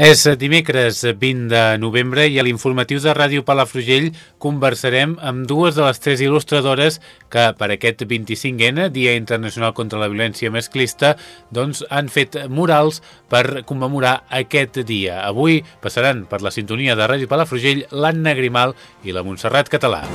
És dimecres 20 de novembre i a l'informatiu de Ràdio Palafrugell conversarem amb dues de les tres il·lustradores que per aquest 25N, Dia Internacional contra la Violència Masclista, doncs han fet murals per commemorar aquest dia. Avui passaran per la sintonia de Ràdio Palafrugell l'Anna Grimal i la Montserrat Català.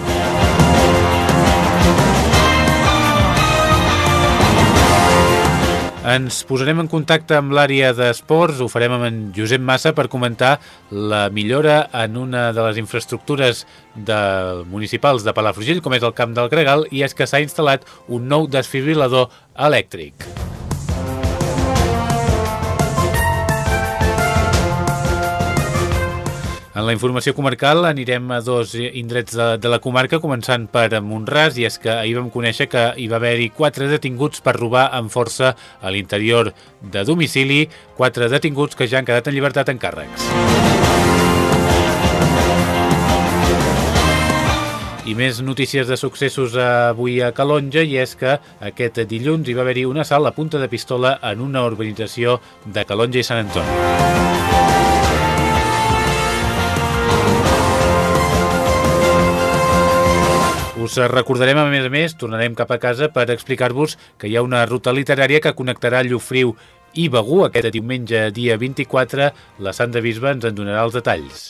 Ens posarem en contacte amb l'àrea d'esports, ho farem amb en Josep Massa per comentar la millora en una de les infraestructures de municipals de Palafrugell, com és el Camp del Gregal, i és que s'ha instal·lat un nou desfibrilador elèctric. En la informació comarcal anirem a dos indrets de, de la comarca, començant per Montràs, i és que ahir vam conèixer que hi va haver-hi quatre detinguts per robar amb força a l'interior de domicili, quatre detinguts que ja han quedat en llibertat en càrrecs. I més notícies de successos avui a Calonja i és que aquest dilluns hi va haver-hi un assalt a punta de pistola en una urbanització de Calonja i Sant Antoni. Us recordarem, a més a més, tornarem cap a casa per explicar-vos que hi ha una ruta literària que connectarà Llofriu i Begú aquest diumenge dia 24. La Santa Bisba ens en donarà els detalls.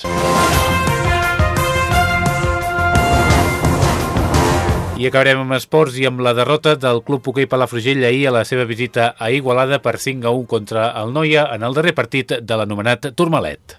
I acabarem amb esports i amb la derrota del Club Hoquei Palafrugell ahir a la seva visita a Igualada per 5 a 1 contra el Noia en el darrer partit de l'anomenat Turmalet.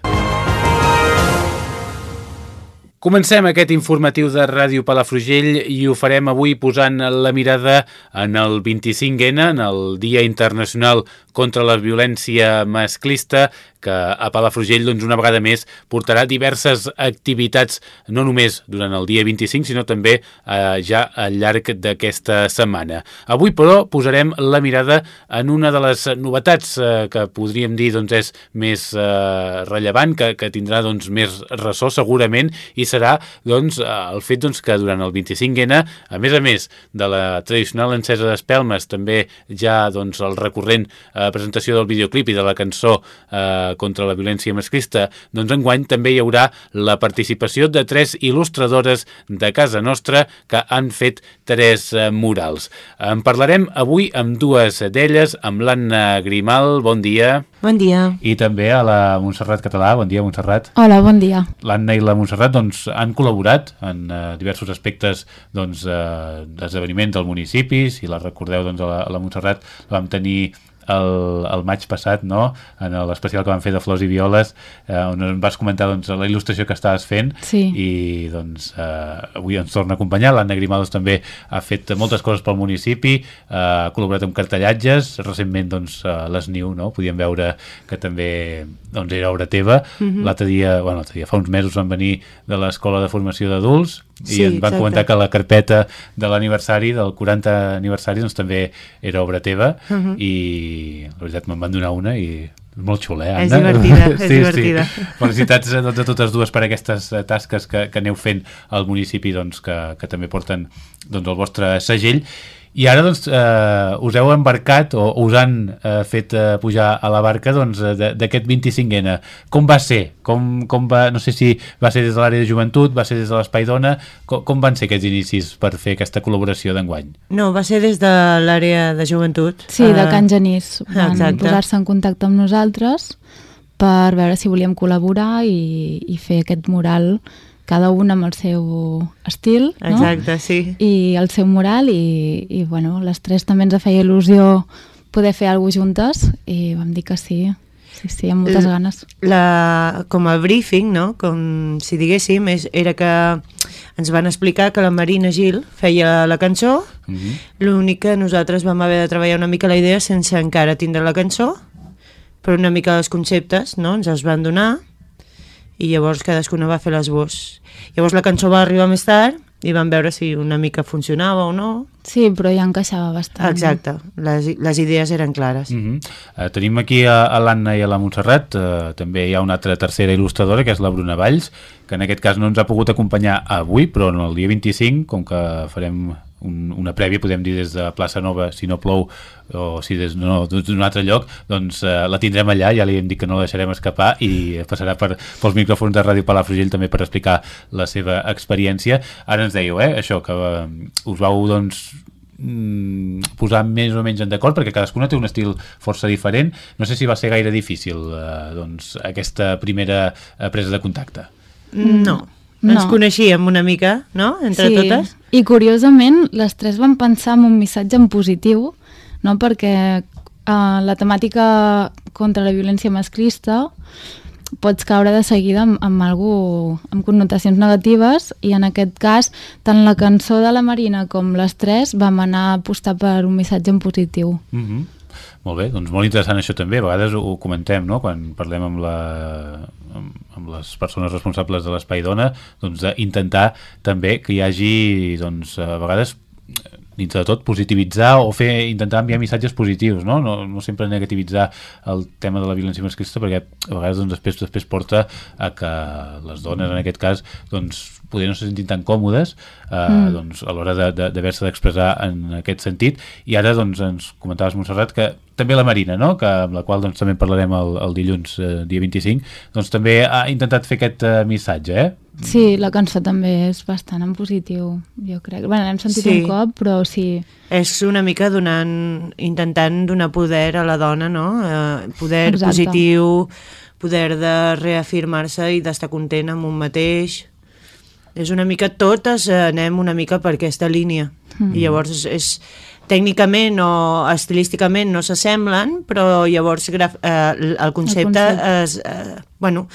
Comencem aquest informatiu de Ràdio Palafrugell i ho farem avui posant la mirada en el 25N, en el Dia Internacional contra la Violència Masclista, que a Palafrugell doncs, una vegada més portarà diverses activitats, no només durant el dia 25, sinó també eh, ja al llarg d'aquesta setmana. Avui, però, posarem la mirada en una de les novetats eh, que podríem dir doncs, és més eh, rellevant, que, que tindrà doncs, més ressò segurament, i serà doncs, el fet doncs, que durant el 25N, a més a més de la tradicional encesa d'espelmes, també ja doncs, el recurrent eh, presentació del videoclip i de la cançó eh, contra la violència masclista, doncs enguany també hi haurà la participació de tres il·lustradores de casa nostra que han fet tres eh, murals. En parlarem avui amb dues d'elles, amb l'Anna Grimal, bon dia. Bon dia. I també a la Montserrat Català, bon dia Montserrat. Hola, bon dia. L'Anna i la Montserrat doncs, han col·laborat en uh, diversos aspectes doncs, uh, d'esdeveniments del municipi, si la recordeu doncs, a, la, a la Montserrat la vam tenir el, el maig passat, no? en l'especial que vam fer de Flors i Violes, eh, on em vas comentar doncs, la il·lustració que estaves fent sí. i doncs, eh, avui ens torna a acompanyar. L'Anna Grimaldos també ha fet moltes coses pel municipi, eh, ha col·laborat amb cartellatges, recentment doncs, a les Niu, no? podíem veure que també doncs, era obra teva. Mhm. -huh. L'altre dia, bueno, dia, fa uns mesos van venir de l'Escola de Formació d'Adults i sí, ens van exacte. comentar que la carpeta de l'aniversari, del 40 aniversari, doncs també era obra teva uh -huh. i la veritat me'n van donar una i molt xula, eh, Anna? És divertida, és sí, divertida. Sí. Felicitats a, doncs, a totes dues per aquestes eh, tasques que, que aneu fent al municipi, doncs, que, que també porten doncs, el vostre segell. I ara doncs, eh, us heu embarcat o us han eh, fet eh, pujar a la barca doncs, d'aquest 25N. Com va ser? Com, com va, no sé si va ser des de l'àrea de joventut, va ser des de l'Espai Dona, com, com van ser aquests inicis per fer aquesta col·laboració d'enguany? No, va ser des de l'àrea de joventut. Sí, de Can Genís. Van posar-se en contacte amb nosaltres per veure si volíem col·laborar i, i fer aquest mural cada un amb el seu estil, no? Exacte, sí. I el seu moral i, i bueno, les tres també ens feia il·lusió poder fer alguna juntes i vam dir que sí, sí, sí, amb moltes ganes. La, com a briefing, no? com si diguéssim, és, era que ens van explicar que la Marina Gil feia la cançó Mm -hmm. L'únic que nosaltres vam haver de treballar una mica la idea sense encara tindre la cançó, però una mica els conceptes, no?, ens els van donar i llavors cadascuna va fer l'esbós. Llavors la cançó va arribar més tard i vam veure si una mica funcionava o no. Sí, però ja encaixava bastant. Exacte, les, les idees eren clares. Mm -hmm. uh, tenim aquí a, a l'Anna i a la Montserrat, uh, també hi ha una altra tercera il·lustradora, que és la Bruna Valls, que en aquest cas no ens ha pogut acompanyar avui, però en el dia 25, com que farem un, una prèvia, podem dir des de Plaça Nova, si no plou, o si des no, d'un altre lloc, doncs eh, la tindrem allà, ja li hem dit que no la deixarem escapar i passarà per, pels micròfons de Ràdio Palafrugell també per explicar la seva experiència. Ara ens dèieu, eh, això, que eh, us vau, doncs, mm, posar més o menys en d'acord perquè cadascuna té un estil força diferent. No sé si va ser gaire difícil eh, doncs, aquesta primera eh, presa de contacte. No, no. ens coneixíem una mica, no?, entre sí. totes i curiosament, les tres van pensar en un missatge en positiu, no? perquè uh, la temàtica contra la violència masclista pots caure de seguida amb, amb, algú, amb connotacions negatives i en aquest cas tant la cançó de la Marina com les tres vam anar a apostar per un missatge en positiu. Mm -hmm. Molt bé, doncs molt interessant això també, a vegades ho comentem no? quan parlem amb la, amb les persones responsables de l'Espai Dona, doncs d'intentar també que hi hagi, doncs, a vegades dintre de tot, positivitzar o fer, intentar enviar missatges positius, no? No, no sempre negativitzar el tema de la violència masclista perquè a vegades doncs, després, després porta a que les dones, en aquest cas, doncs, poder no se sentin tan còmodes eh, mm. doncs, a l'hora d'haver-se d'expressar en aquest sentit i ara doncs, ens comentaves Montserrat que també la Marina, no? que, amb la qual doncs, també parlarem el, el dilluns eh, dia 25 doncs també ha intentat fer aquest eh, missatge eh? Sí, la cançó també és bastant en positiu, jo crec. Bé, l'hem sentit sí. un cop, però sí. És una mica donant, intentant donar poder a la dona, no? Eh, poder Exacte. positiu, poder de reafirmar-se i d'estar content amb un mateix, és una mica totes eh, anem una mica per aquesta línia mm. i llavors és, és tècnicament o estilísticament no s'assemblen, però llavors graf, eh, el concepte, el concepte. es, eh, bueno,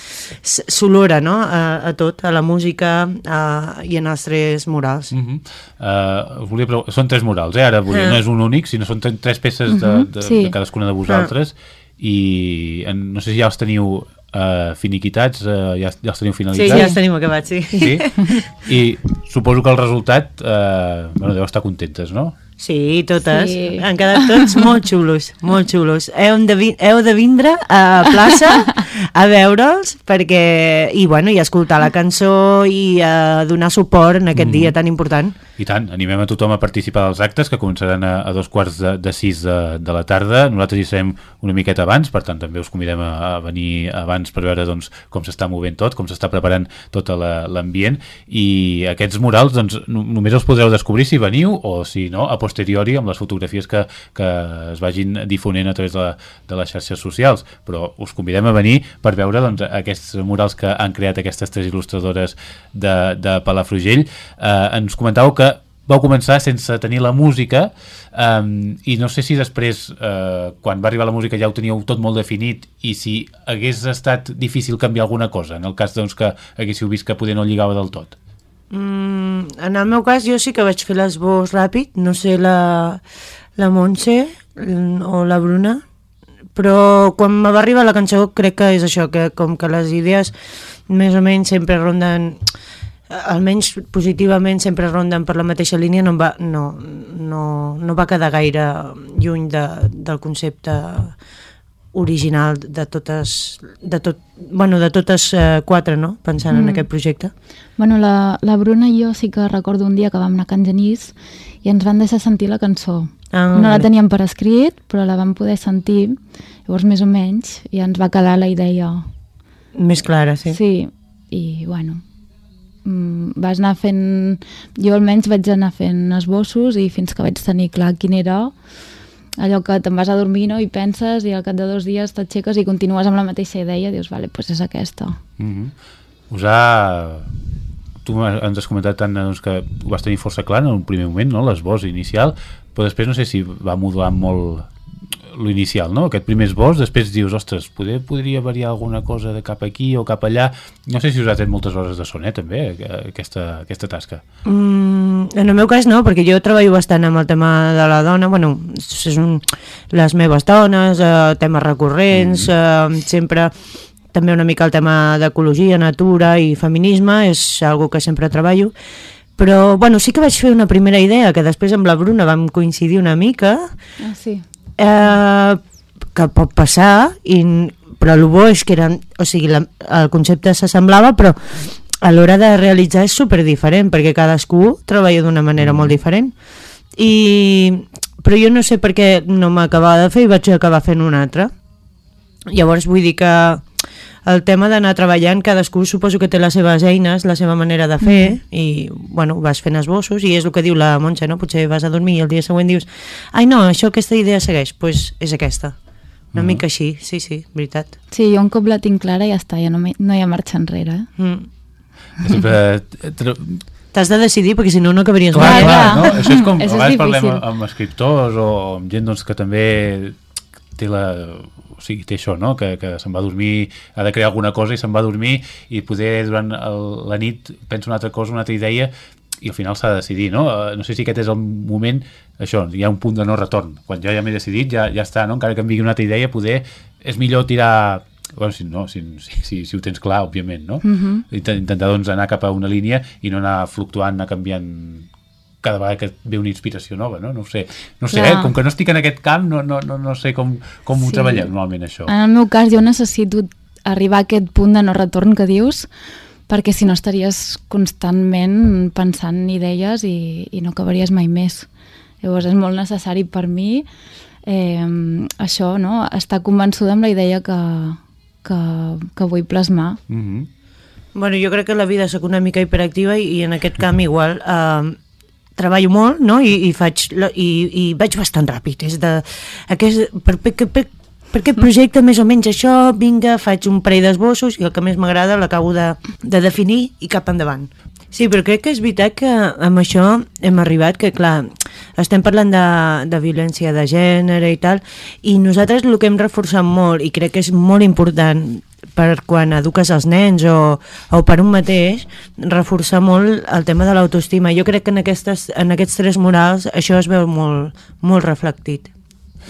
s'olora no? a, a tot, a la música a, i en els tres murals. Uh -huh. uh, volia són tres murals, eh? ara volia, uh. no és un únic, sinó són tres peces uh -huh. de, de, sí. de cadascuna de vosaltres uh. i en, no sé si ja els teniu uh, finiquitats, uh, ja, ja els teniu finalitzats? Sí, ja els tenim acabats, sí. sí? I suposo que el resultat, uh, bueno, deu estar contentes, no? Sí, totes. Sí. Han quedat tots molt xulos, molt xulos. Heu de, vi heu de vindre a plaça a veure'ls perquè, i, bueno, i escoltar la cançó i a donar suport en aquest mm. dia tan important. I tant, animem a tothom a participar dels actes que començaran a, a dos quarts de, de sis de, de la tarda. Nosaltres hi serem una miqueta abans, per tant també us convidem a, a venir abans per veure doncs, com s'està movent tot, com s'està preparant tot l'ambient i aquests murals doncs, només els podreu descobrir si veniu o si no, a posteriori amb les fotografies que, que es vagin difonent a través de, de les xarxes socials, però us convidem a venir per veure doncs, aquests murals que han creat aquestes tres il·lustradores de, de Palafrugell. Eh, ens comentàveu que vau començar sense tenir la música um, i no sé si després uh, quan va arribar la música ja ho teníeu tot molt definit i si hagués estat difícil canviar alguna cosa en el cas doncs, que haguéssiu vist que poder no lligava del tot. Mm, en el meu cas jo sí que vaig fer l'esbós ràpid no sé la, la Montse o la Bruna però quan me va arribar la cançó crec que és això, que com que les idees més o menys sempre ronden almenys positivament sempre ronden per la mateixa línia no, va, no, no, no va quedar gaire lluny de, del concepte original de totes de, tot, bueno, de totes eh, quatre, no? pensant mm. en aquest projecte. Bueno, la, la Bruna i jo sí que recordo un dia que vam anar a Can Genís i ens van deixar sentir la cançó. Ah, no la teníem per escrit, però la vam poder sentir, llavors més o menys, i ens va calar la idea. Més clara, sí. Sí, i bueno, vas anar fent... Jo almenys vaig anar fent esbossos i fins que vaig tenir clar quin era allò que te'n vas a dormir no? i penses i al cap de dos dies t'aixeques i continues amb la mateixa idea i dius, vale, doncs és aquesta. Mm -hmm. Us ha... Tu ens has comentat tant doncs, que ho vas tenir força clar en un primer moment, no? l'esbós inicial, però després no sé si va modular molt l'inicial, no? Aquest primer esbós, després dius, ostres, poder, podria variar alguna cosa de cap aquí o cap allà. No sé si us ha tret moltes hores de son, eh, també, aquesta, aquesta tasca. Mm, Mm, en el meu cas no, perquè jo treballo bastant amb el tema de la dona, bueno, és un, les meves dones, eh, temes recurrents, eh, sempre també una mica el tema d'ecologia, natura i feminisme, és algo que sempre treballo, però bueno, sí que vaig fer una primera idea, que després amb la Bruna vam coincidir una mica, Ah, sí. Eh, que pot passar, i, però el bo és que eren, o sigui, la, el concepte s'assemblava, però a l'hora de realitzar és super diferent, perquè cadascú treballa d'una manera molt diferent. I, però jo no sé per què no m'acabava de fer i vaig acabar fent una altra. Llavors vull dir que el tema d'anar treballant, cadascú suposo que té les seves eines, la seva manera de fer, mm. i bueno, vas fent esbossos, i és el que diu la Montse, no? Potser vas a dormir i el dia següent dius ai no, això aquesta idea segueix, doncs pues és aquesta. Una mm. mica així, sí, sí, veritat. Sí, jo un cop la tinc clara ja està, ja no, no hi ha marxa enrere. Eh? Mm. Sempre... T'has de decidir perquè si no no acabaries Clar, mai. clar, clar. no? Això és com, Això a és vegades parlem amb escriptors o amb gent doncs, que també té la sigui, té això, no? que, que se'n va a dormir, ha de crear alguna cosa i se'n va a dormir i poder durant el, la nit pensa una altra cosa, una altra idea i al final s'ha de decidir, no? Eh, No sé si aquest és el moment, això, hi ha un punt de no retorn. Quan jo ja m'he decidit, ja, ja està, no? Encara que em vingui una altra idea, poder... És millor tirar... Bueno, si, no, si, si, si, ho tens clar, òbviament, no? Mhm. Intent- Intentar, doncs, anar cap a una línia i no anar fluctuant, anar canviant cada vegada que ve una inspiració nova, no? No ho sé, no sé Clar. eh? com que no estic en aquest camp, no, no, no, no sé com, com ho Sí. treballem normalment, això. En el meu cas jo necessito arribar a aquest punt de no retorn que dius perquè si no estaries constantment pensant idees i, i no acabaries mai més. Llavors és molt necessari per mi eh, això, no? estar convençuda amb la idea que, que, que vull plasmar. Mm -hmm. Bueno, jo crec que la vida sóc una mica hiperactiva i, i en aquest camp igual eh, treballo molt no? I, i, faig, i, i vaig bastant ràpid és de, aquest, per, per, per, per aquest projecte més o menys això vinga, faig un parell d'esbossos i el que més m'agrada l'acabo de, de definir i cap endavant Sí, però crec que és veritat que amb això hem arribat, que clar, estem parlant de, de violència de gènere i tal, i nosaltres el que hem reforçat molt, i crec que és molt important per quan eduques els nens o, o per un mateix, reforçar molt el tema de l'autoestima. Jo crec que en, aquestes, en aquests tres morals això es veu molt, molt reflectit.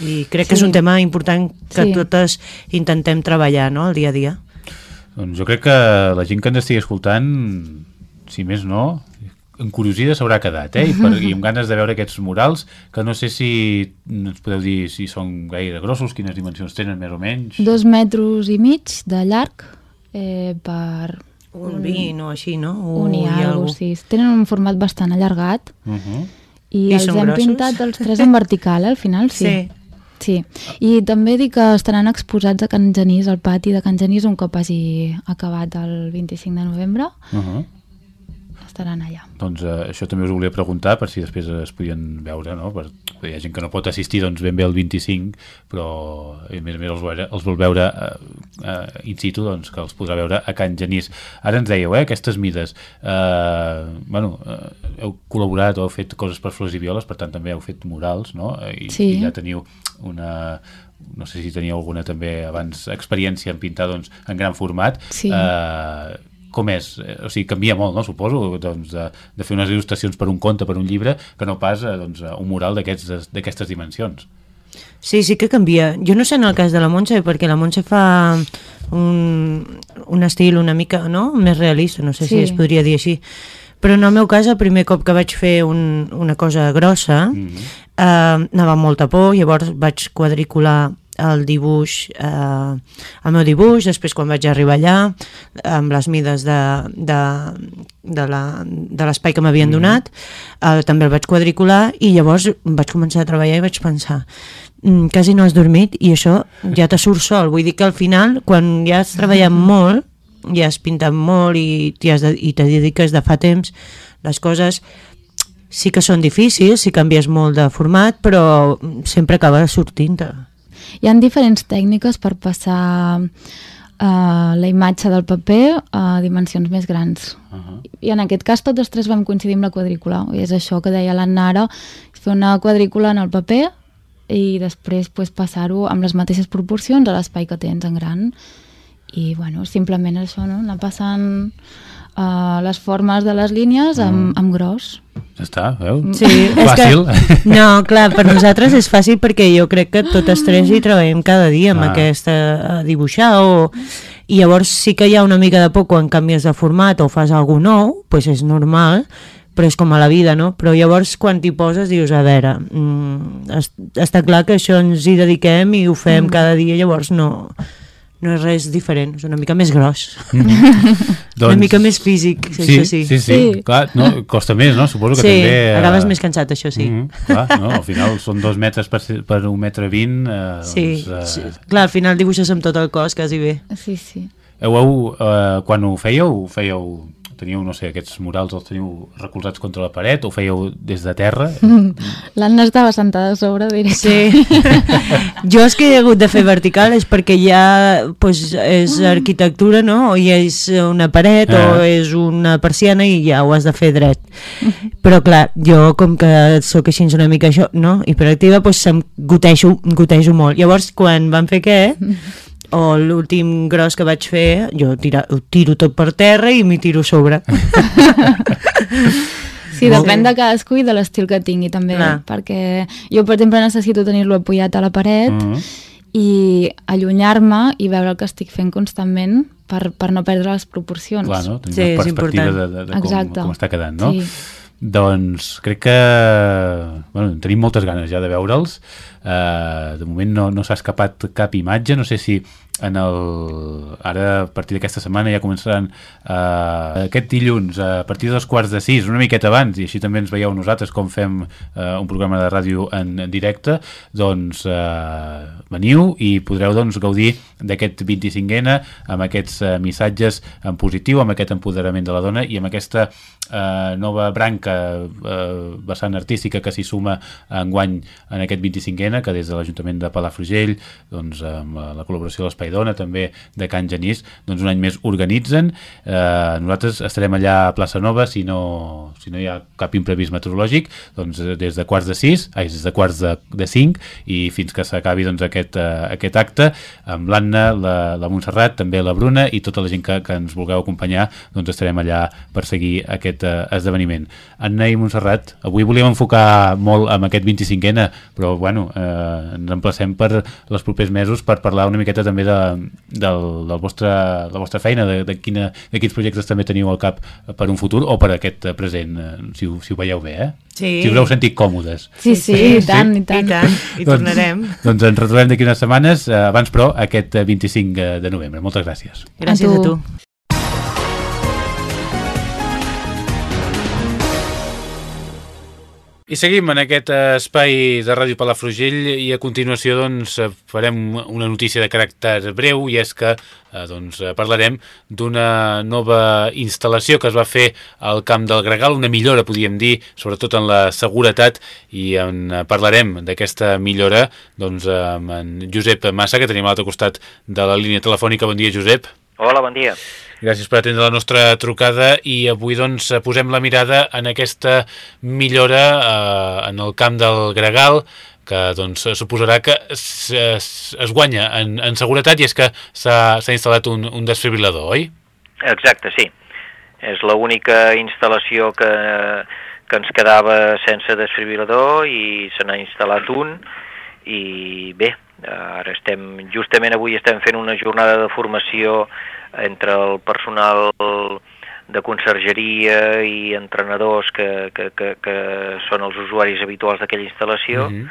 I crec que és Sí. un tema important que Sí. totes intentem treballar no, el dia a dia. Doncs jo crec que la gent que ens estigui escoltant, si més no, encuriosida s'haurà quedat, eh? I, per, I amb ganes de veure aquests murals, que no sé si ens podeu dir si són gaire grossos, quines dimensions tenen més o menys. Dos metres i mig de llarg eh, per Un 20 o així, no? O, un i alguna algo. sí. Tenen un format bastant allargat Uh -huh. i, I els hem grossos? pintat els tres en vertical, eh, al final, sí. Sí. Sí, i també dic que estaran exposats a Can Genís, al pati de Can Genís, un cop hagi acabat el 25 de novembre, Uh -huh. Estaran allà. Doncs eh, això també us ho volia preguntar per si després es podien veure, no? Per, hi ha gent que no pot assistir doncs, ben bé el 25, però a més a més els, veure, els vol veure eh, eh, in situ, doncs que els podrà veure a Can Genís. Ara ens dèieu, eh, aquestes mides, eh, bueno, eh, heu col·laborat o heu fet coses per Flors i Violes, per tant també heu fet murals, no? Eh, I, Sí. i ja teniu una no sé si teníeu alguna també abans experiència en pintar doncs, en gran format Sí. eh, com és? Eh, O sigui, canvia molt, no? Suposo, doncs, de, de fer unes il·lustracions per un conte, per un llibre, que no pas eh, doncs, un mural d'aquests- d'aquestes dimensions. Sí, sí que canvia. Jo no sé en el cas de la Montse, perquè la Montse fa un, un estil una mica no? més realista, no sé. Sí. si es podria dir així. Però en el meu cas, el primer cop que vaig fer un, una cosa grossa, mm -hmm. eh, anava amb molta por, llavors vaig quadricular el dibuix, eh, el meu dibuix, després quan vaig arribar allà, amb les mides de, de, de la- de l'espai que m'havien donat, eh, també el vaig quadricular i llavors vaig començar a treballar i vaig pensar mm, quasi no has dormit i això ja te surt sol, vull dir que al final quan ja has treballat molt ja has pintat molt i, t'hi has de, i te dediques de fa temps les coses sí que són difícils, si canvies molt de format però sempre acaba sortint-te Hi ha diferents tècniques per passar uh, la imatge del paper a dimensions més grans. Uh -huh. I en aquest cas tots els tres vam coincidir amb la quadrícula. I és això que deia l'Anna ara, fer una quadrícula en el paper i després pues, passar-ho amb les mateixes proporcions a l'espai que tens en gran. I bueno, simplement això, no? anar passant uh, les formes de les línies amb, Mm. amb gros. Ja està, veu? Sí, és Fàcil. que... No, clar, per nosaltres és fàcil perquè jo crec que totes tres hi treballem cada dia amb Ah. aquesta a dibuixar o... I llavors sí que hi ha una mica de por quan canvies de format o fas alguna nou, doncs és normal, però és com a la vida, no? Però llavors quan t'hi poses dius, a veure, mm, es, està clar que això ens hi dediquem i ho fem mm. cada dia, llavors no, no és res diferent, és una mica més gros, Doncs... una mica més físic, Sí, això sí, sí. sí, sí. clar, no, costa més, no? Suposo que sí, també... eh, acabes més cansat, això sí. Mm, clar, no? Al final són dos metres per, per un metre vint. Eh, Sí, doncs, sí, eh, clar, al final dibuixes amb tot el cos, quasi bé. Sí, sí. Heu, heu, eh, quan ho fèieu, ho fèieu, teníeu, no sé, aquests murals els teniu recolzats contra la paret o fèieu des de terra? L'Anna estava sentada a sobre directe. Sí. jo és que he hagut de fer vertical és perquè ja pues, és arquitectura, no? O ja és una paret Ah. o és una persiana i ja ho has de fer dret. Però clar, jo com que sóc així una mica això, no? hiperactiva, pues, em gotejo, gotejo molt. Llavors, quan van fer què? O l'últim gros que vaig fer, jo tira, ho tiro tot per terra i m'hi tiro sobre. Sí, depèn de cadascú i de l'estil que tingui també, Clar. perquè jo, per exemple, necessito tenir-lo apoyat a la paret Mm. i allunyar-me i veure el que estic fent constantment per, per no perdre les proporcions. Clar, no? Tenim Sí, una és perspectiva important. de, de, de com, Exacte. com està quedant, no? Sí. Doncs crec que bueno, tenim moltes ganes ja de veure'ls. Uh, de moment no, no s'ha escapat cap imatge, no sé si en el... ara a partir d'aquesta setmana ja començaran uh, aquest dilluns a partir dels quarts de sis, una miqueta abans i així també ens veieu nosaltres com fem uh, un programa de ràdio en, directe doncs uh, veniu i podreu doncs, gaudir d'aquest 25N amb aquests uh, missatges en positiu, amb aquest empoderament de la dona i amb aquesta uh, nova branca uh, vessant artística que s'hi suma enguany en aquest 25N que des de l'Ajuntament de Palafrugell doncs, amb la col·laboració de l'Espai Dona també de Can Genís doncs un any més organitzen. Eh, nosaltres estarem allà a Plaça Nova si no, si no hi ha cap imprevist meteorològic doncs eh, des de quarts de 6 ai, des de quarts de, de 5 i fins que s'acabi doncs, aquest, uh, aquest acte amb l'Anna, la, la Montserrat també la Bruna i tota la gent que, que ens vulgueu acompanyar doncs estarem allà per seguir aquest uh, esdeveniment. Anna i Montserrat avui volíem enfocar molt amb aquest 25N però bueno, eh, ens emplacem per els propers mesos per parlar una miqueta també de, del, del vostre, de la vostra feina, de, de, quina, de quins projectes també teniu al cap per un futur o per aquest present, eh, si, ho, si ho veieu bé, eh? Sí. Si us heu sentit còmodes. Sí, sí, Sí, i tant, i tant. I tant, i tornarem. Doncs, doncs ens retrobem d'aquí unes setmanes, eh, abans però aquest eh, 25 de novembre. Moltes gràcies. Gràcies A a tu. I seguim en aquest eh, espai de Ràdio Palafrugell i a continuació doncs, eh, farem una notícia de caràcter breu i és que eh, doncs, parlarem d'una nova instal·lació que es va fer al Camp del Gregal, una millora, podríem dir, sobretot en la seguretat i en parlarem d'aquesta millora doncs, amb en Josep Massa, que tenim a l'altre costat de la línia telefònica. Bon dia, Josep. Hola, bon dia. Gràcies per atendre la nostra trucada i avui doncs posem la mirada en aquesta millora eh, en el camp del Gregal que doncs suposarà que es, es, es guanya en, en seguretat i és que s'ha instal·lat un, un desfibrilador, oi? Exacte, sí. És l'única instal·lació que, que ens quedava sense desfibrilador i se n'ha instal·lat un i bé, ara estem, justament avui estem fent una jornada de formació entre el personal de consergeria i entrenadors que, que, que, que són els usuaris habituals d'aquella instal·lació Mhm.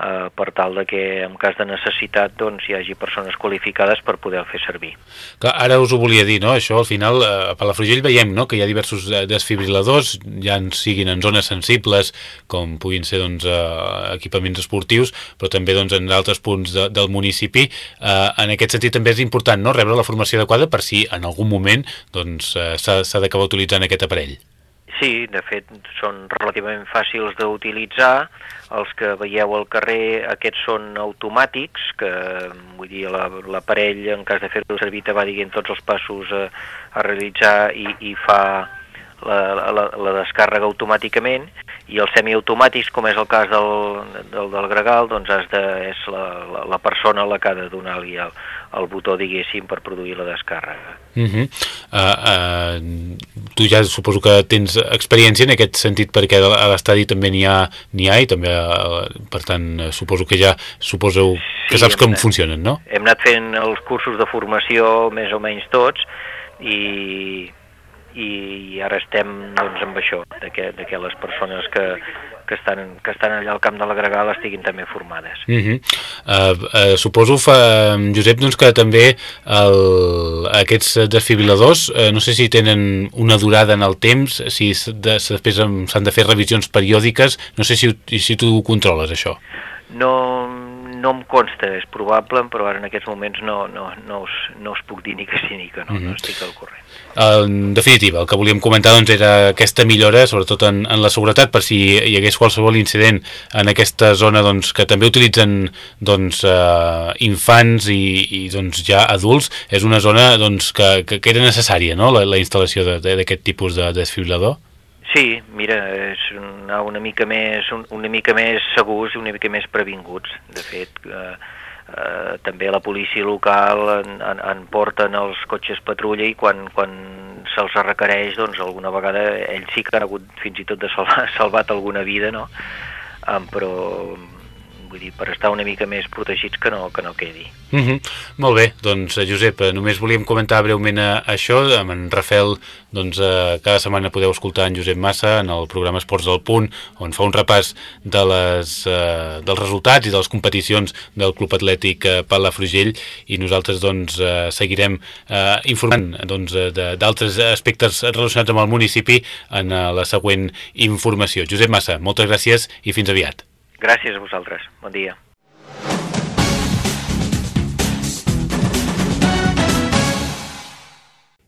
Eh, per tal de que en cas de necessitat doncs, hi hagi persones qualificades per poder fer servir. Que ara us ho volia dir, no? Això al final eh, a Palafrugell veiem no? que hi ha diversos eh, desfibriladors, ja en siguin en zones sensibles, com puguin ser doncs, eh, equipaments esportius, però també doncs, en altres punts de, del municipi. Eh, en aquest sentit també és important no? rebre la formació adequada per si en algun moment doncs, eh, s'ha s'ha d'acabar utilitzant aquest aparell. Sí, de fet, són relativament fàcils d'utilitzar. Els que veieu al carrer, aquests són automàtics, que vull dir, la- l'aparell, en cas de fer-lo servir, te va dient tots els passos a, a realitzar i, i fa la, la, la descàrrega automàticament i els semiautomàtics, com és el cas del, del, del Gregal, doncs has de, és la, la, la persona la que ha de donar-li el, el botó, diguéssim, per produir la descàrrega. Uh -huh. uh, uh, tu ja suposo que tens experiència en aquest sentit perquè a l'estadi també n'hi ha, ha i també, uh, per tant, suposo que ja suposo que sí, saps com anat, funcionen, no? Hem anat fent els cursos de formació més o menys tots i i ara estem doncs, amb això, de que, de que les persones que, que, estan, que estan allà al camp de la Gregal estiguin també formades. Uh -huh. uh, uh, suposo, fa, Josep, doncs, que també el, aquests desfibriladors, uh, no sé si tenen una durada en el temps, si de, després s'han de fer revisions periòdiques, no sé si, si tu ho controles, això. No, no em consta, és probable, però ara en aquests moments no, no, no, us, no us puc dir ni que sí ni que no, mm -hmm. no mhm. estic al corrent. En definitiva, el que volíem comentar doncs, era aquesta millora, sobretot en, en la seguretat, per si hi hagués qualsevol incident en aquesta zona doncs, que també utilitzen doncs, eh, infants i, i doncs, ja adults, és una zona doncs, que, que, que era necessària, no?, la, la instal·lació d'aquest tipus de desfibrilador. Sí, mira, és una, una mica més una mica més segurs i una mica més previnguts. De fet, eh, eh, també la policia local en, en, en porten els cotxes patrulla i quan, quan se'ls requereix, doncs alguna vegada ells sí que han hagut fins i tot de salvar, salvat alguna vida, no? Um, però vull dir, per estar una mica més protegits que no, que no quedi. Mm -hmm. Molt bé, doncs eh, Josep, eh, només volíem comentar breument eh, això, amb en Rafel doncs eh, cada setmana podeu escoltar en Josep Massa en el programa Esports del Punt on fa un repàs de les, eh, dels resultats i de les competicions del Club Atlètic eh, Palafrugell i nosaltres doncs eh, seguirem eh, informant doncs, d'altres aspectes relacionats amb el municipi en eh, la següent informació. Josep Massa, moltes gràcies i fins aviat. Gràcies a vosaltres. Bon dia.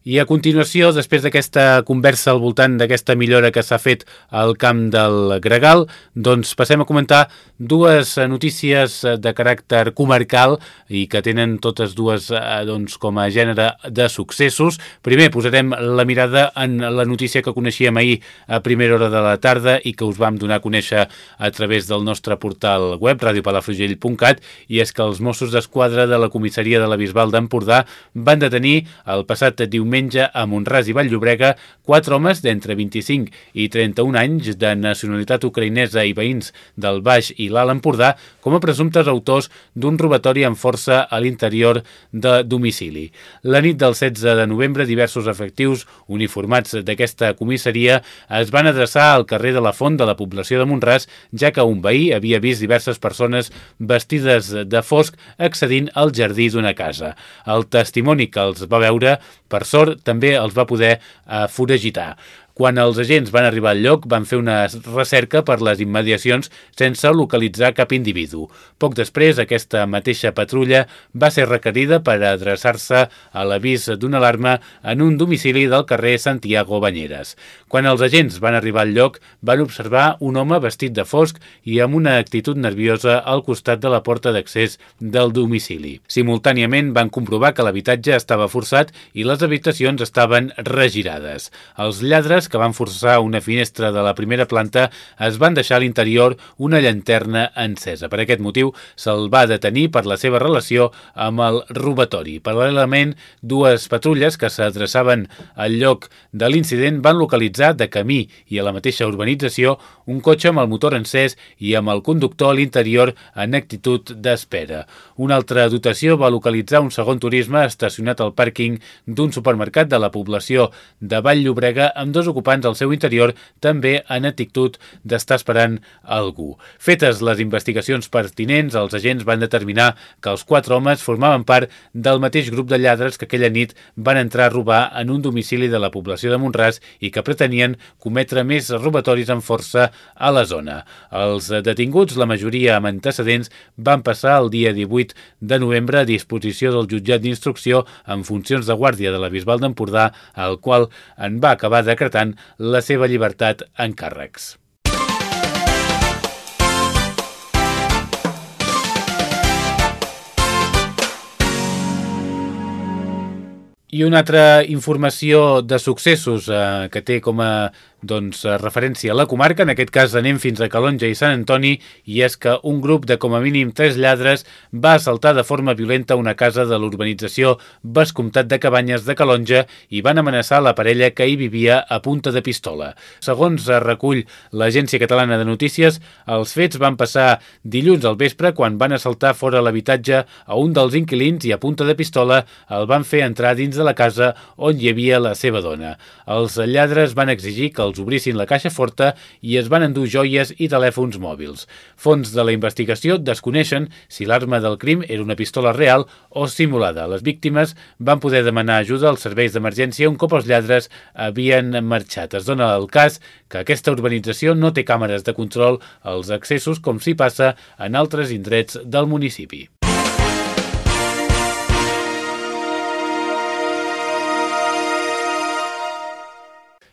I a continuació, després d'aquesta conversa al voltant d'aquesta millora que s'ha fet al camp del Gregal, doncs passem a comentar dues notícies de caràcter comarcal i que tenen totes dues eh, doncs, com a gènere de successos. Primer posarem la mirada en la notícia que coneixíem ahir a primera hora de la tarda i que us vam donar a conèixer a través del nostre portal web, radiopalafrugell.cat, i és que els Mossos d'Esquadra de la comissaria de la Bisbal d'Empordà van detenir el passat diumenge diumenge a Montràs i Vall-llobrega quatre homes d'entre 25 i 31 anys de nacionalitat ucraïnesa i veïns del Baix i l'Alt Empordà com a presumptes autors d'un robatori amb força a l'interior de domicili. La nit del 16 de novembre, diversos efectius uniformats d'aquesta comissaria es van adreçar al carrer de la Font de la població de Montràs, ja que un veí havia vist diverses persones vestides de fosc accedint al jardí d'una casa. El testimoni que els va veure, per sort, també els va poder eh, foragitar. Quan els agents van arribar al lloc, van fer una recerca per les immediacions sense localitzar cap individu. Poc després, aquesta mateixa patrulla va ser requerida per adreçar-se a l'avís d'una alarma en un domicili del carrer Santiago Banyeres. Quan els agents van arribar al lloc, van observar un home vestit de fosc i amb una actitud nerviosa al costat de la porta d'accés del domicili. Simultàniament van comprovar que l'habitatge estava forçat i les habitacions estaven regirades. Els lladres que van forçar una finestra de la primera planta es van deixar a l'interior una llanterna encesa. Per aquest motiu se'l va detenir per la seva relació amb el robatori. Paral·lelament, dues patrulles que s'adreçaven al lloc de l'incident van localitzar de camí i a la mateixa urbanització un cotxe amb el motor encès i amb el conductor a l'interior en actitud d'espera. Una altra dotació va localitzar un segon turisme estacionat al pàrquing d'un supermercat de la població de Vall Llobrega amb dos ocupants al seu interior també en actitud d'estar esperant algú. Fetes les investigacions pertinents, els agents van determinar que els quatre homes formaven part del mateix grup de lladres que aquella nit van entrar a robar en un domicili de la població de Montràs i que pretenien cometre més robatoris amb força a la zona. Els detinguts, la majoria amb antecedents, van passar el dia 18 de novembre a disposició del jutjat d'instrucció en funcions de guàrdia de la Bisbal d'Empordà, al qual en va acabar decretant garantint la seva llibertat en càrrecs. I una altra informació de successos eh, que té com a doncs, referència a la comarca, en aquest cas anem fins a Calonja i Sant Antoni, i és que un grup de com a mínim tres lladres va assaltar de forma violenta una casa de l'urbanització Vescomtat de Cabanyes de Calonja i van amenaçar la parella que hi vivia a punta de pistola. Segons recull l'Agència Catalana de Notícies, els fets van passar dilluns al vespre quan van assaltar fora l'habitatge a un dels inquilins i a punta de pistola el van fer entrar dins de la casa on hi havia la seva dona. Els lladres van exigir que els obrissin la caixa forta i es van endur joies i telèfons mòbils. Fons de la investigació desconeixen si l'arma del crim era una pistola real o simulada. Les víctimes van poder demanar ajuda als serveis d'emergència un cop els lladres havien marxat. Es dona el cas que aquesta urbanització no té càmeres de control als accessos com s'hi passa en altres indrets del municipi.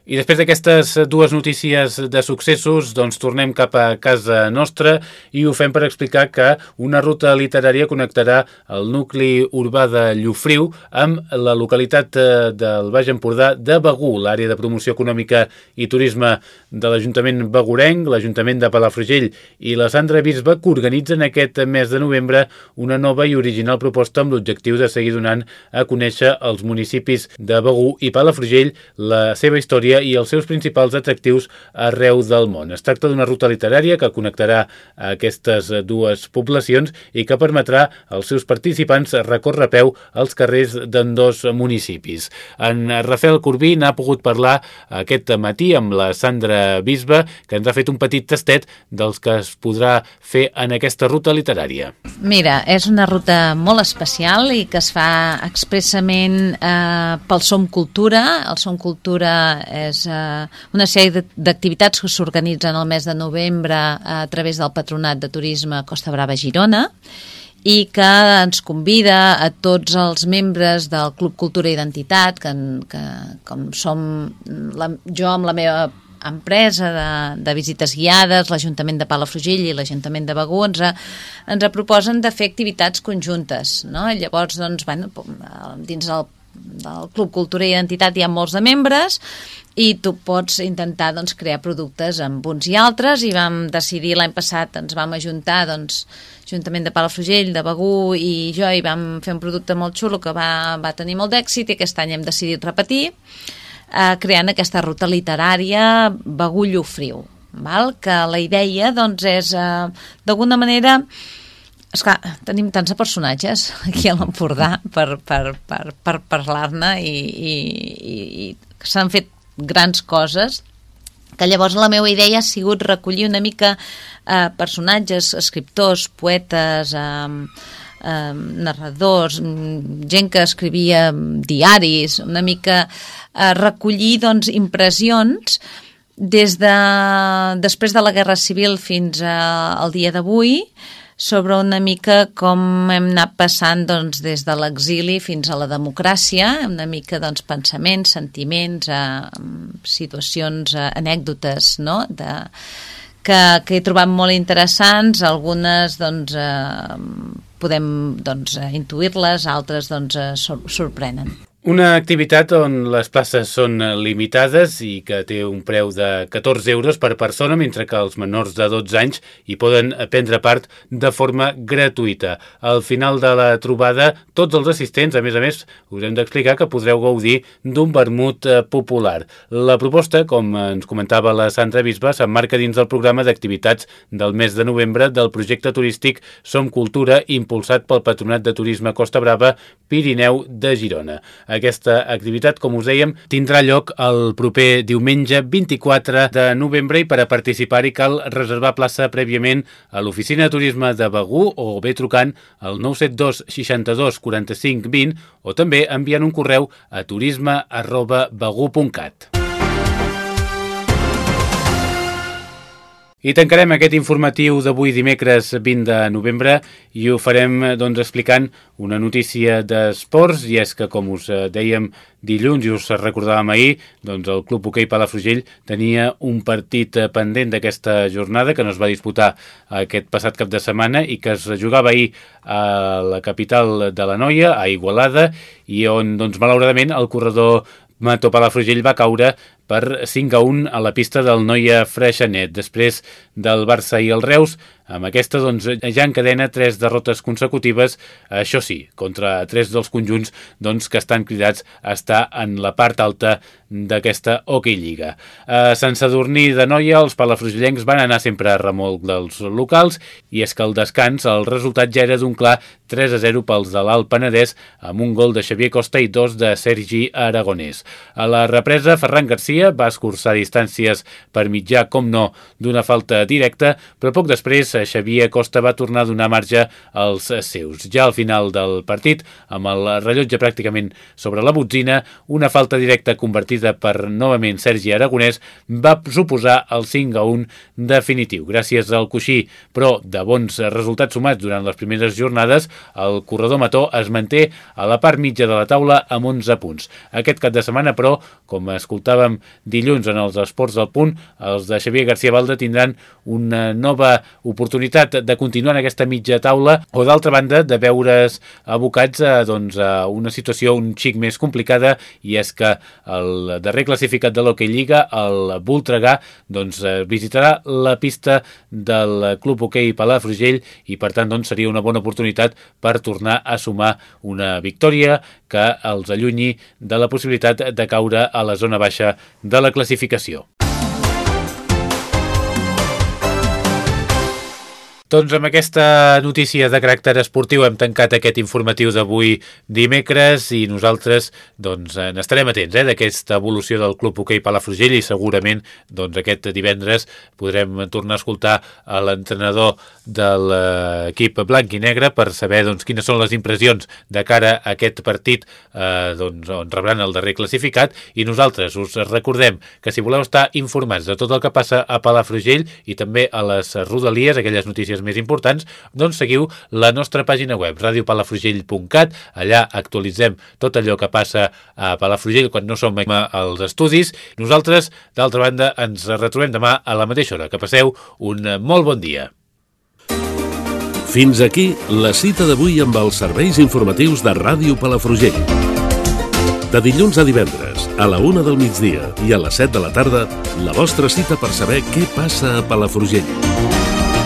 I després d'aquestes dues notícies de successos, doncs tornem cap a casa nostra i ho fem per explicar que una ruta literària connectarà el nucli urbà de Llofriu amb la localitat eh, del Baix Empordà de Begú, l'àrea de promoció econòmica i turisme de l'Ajuntament Begurenc, l'Ajuntament de Palafrugell i la Sandra Bisbe que organitzen aquest mes de novembre una nova i original proposta amb l'objectiu de seguir donant a conèixer als municipis de Begú i Palafrugell la seva història i els seus principals atractius arreu del món. Es tracta d'una ruta literària que connectarà aquestes dues poblacions i que permetrà als seus participants recórrer a peu els carrers d'en dos municipis. En Rafael Corbí n'ha pogut parlar aquest matí amb la Sandra Bisbe, que ens ha fet un petit tastet dels que es podrà fer en aquesta ruta literària. Mira, és una ruta molt especial i que es fa expressament eh, pel Som Cultura. El Som Cultura és eh, una sèrie d'activitats que s'organitzen el mes de novembre a través del Patronat de Turisme Costa Brava Girona i que ens convida a tots els membres del Club Cultura i Identitat, que, que com som la, jo amb la meva empresa de, de visites guiades, l'Ajuntament de Palafrugell i l'Ajuntament de Begú ens, a, ens a proposen de fer activitats conjuntes. No? Llavors, doncs, bueno, dins del del Club Cultura i Identitat hi ha molts de membres i tu pots intentar doncs, crear productes amb uns i altres i vam decidir l'any passat, ens vam ajuntar doncs, Ajuntament de Palafrugell, de Begú i jo i vam fer un producte molt xulo que va, va tenir molt d'èxit i aquest any hem decidit repetir eh, creant aquesta ruta literària Begú-Llofriu val? que la idea doncs, és eh, d'alguna manera Esclar, tenim tants personatges aquí a l'Empordà per, per, per, per parlar-ne i, i, i s'han fet grans coses que llavors la meva idea ha sigut recollir una mica eh, personatges, escriptors, poetes, eh, eh, narradors, gent que escrivia diaris, una mica eh, recollir doncs, impressions des de després de la Guerra Civil fins a, al dia d'avui, sobre una mica com hem anat passant doncs, des de l'exili fins a la democràcia, una mica doncs, pensaments, sentiments, eh, situacions, eh, anècdotes no? de, que, que he trobat molt interessants, algunes doncs, eh, podem doncs, intuir-les, altres doncs, eh, sorprenen. Una activitat on les places són limitades i que té un preu de 14 euros per persona, mentre que els menors de 12 anys hi poden prendre part de forma gratuïta. Al final de la trobada, tots els assistents, a més a més, us hem d'explicar que podreu gaudir d'un vermut eh, popular. La proposta, com ens comentava la Sandra Bisba, s'emmarca dins del programa d'activitats del mes de novembre del projecte turístic Som Cultura, impulsat pel Patronat de Turisme Costa Brava Pirineu de Girona. Aquesta activitat, com us dèiem, tindrà lloc el proper diumenge 24 de novembre i per a participar-hi cal reservar plaça prèviament a l'oficina de turisme de Begú o bé trucant al 972 62 45 20 o també enviant un correu a turisme arroba begú.cat. I tancarem aquest informatiu d'avui dimecres 20 de novembre i ho farem doncs, explicant una notícia d'esports. I és que com us eh, dèiem dilluns i us recordàvem ahir, doncs el Club Hoquei Palafrugell tenia un partit eh, pendent d'aquesta jornada que no es va disputar aquest passat cap de setmana i que es jugava ahir a la capital de la Noia, a Igualada, i on doncs, malauradament el corredor Mato Palafrugell va caure per 5 a 1 a la pista del Noia Freixenet. Després del Barça i el Reus, amb aquesta doncs, ja encadena tres derrotes consecutives, això sí, contra tres dels conjunts doncs, que estan cridats a estar en la part alta d'aquesta Hockey Lliga. A Sant Sadurní de Noia, els palafrugellencs van anar sempre a remolc dels locals i és que el descans el resultat ja era d'un clar 3 a 0 pels de l'Alt Penedès amb un gol de Xavier Costa i dos de Sergi Aragonès. A la represa, Ferran Garcia va escurçar distàncies per mitjà, com no, d'una falta directa, però poc després Xavier Costa va tornar a donar marge als seus. Ja al final del partit, amb el rellotge pràcticament sobre la botzina, una falta directa convertida per novament Sergi Aragonès, va suposar el 5 a 1 definitiu. Gràcies al coixí, però de bons resultats sumats durant les primeres jornades, el corredor Mató es manté a la part mitja de la taula amb 11 punts. Aquest cap de setmana, però, com escoltàvem dilluns en els esports del punt, els de Xavier García Balda tindran una nova oportunitat de continuar en aquesta mitja taula o, d'altra banda, de veure's abocats a, doncs, a una situació un xic més complicada i és que el darrer classificat de l'Hockey Lliga, el Voltregà, doncs, eh, visitarà la pista del Club Hockey Palafrugell i per tant doncs, seria una bona oportunitat per tornar a sumar una victòria que els allunyi de la possibilitat de caure a la zona baixa de la classificació. Doncs amb aquesta notícia de caràcter esportiu hem tancat aquest informatiu d'avui dimecres i nosaltres doncs, n'estarem atents eh, d'aquesta evolució del Club Hoquei Palafrugell i segurament doncs, aquest divendres podrem tornar a escoltar a l'entrenador de l'equip blanc i negre per saber doncs, quines són les impressions de cara a aquest partit eh, doncs, on rebran el darrer classificat. I nosaltres us recordem que si voleu estar informats de tot el que passa a Palafrugell i també a les rodalies, aquelles notícies notícies més importants, doncs seguiu la nostra pàgina web, radiopalafrugell.cat, allà actualitzem tot allò que passa a Palafrugell quan no som als estudis. Nosaltres, d'altra banda, ens retrobem demà a la mateixa hora. Que passeu un molt bon dia. Fins aquí la cita d'avui amb els serveis informatius de Ràdio Palafrugell. De dilluns a divendres, a la una del migdia i a les 7 de la tarda, la vostra cita per saber què passa a Palafrugell.